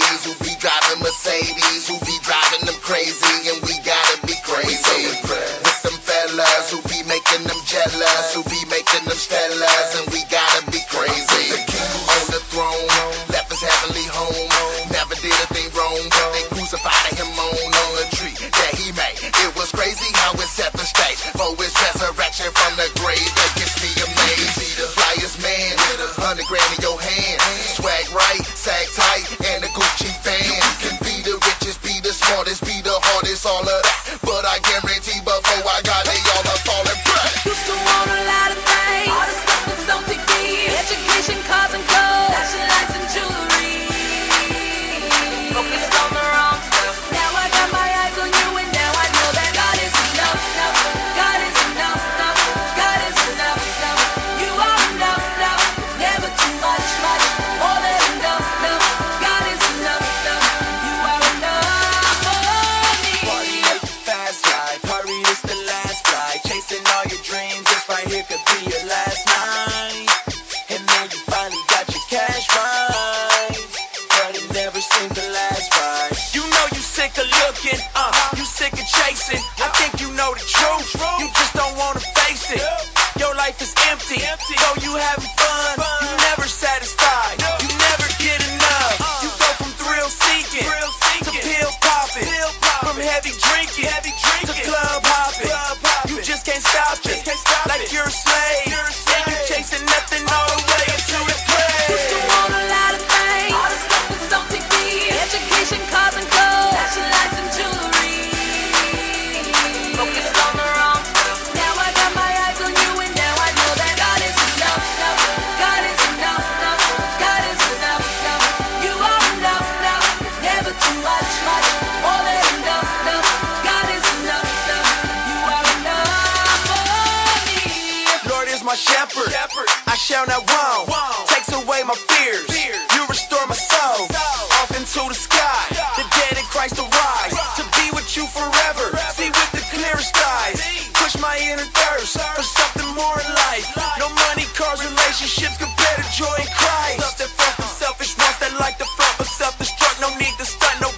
ladies who be driving Mercedes, who be driving them crazy, and we gotta be crazy. With some fellas who be making them jealous, who be making them stellas, my shepherd. I shall not roam. Takes away my fears. You restore my soul. Off into the sky. The dead in Christ arise. To be with you forever. See with the clearest eyes. Push my inner thirst for something more in life. No money, cars, relationships compare to joy in Christ. Stuff that fucking selfish wants that like to flop myself. self-destruct. No need to stunt, no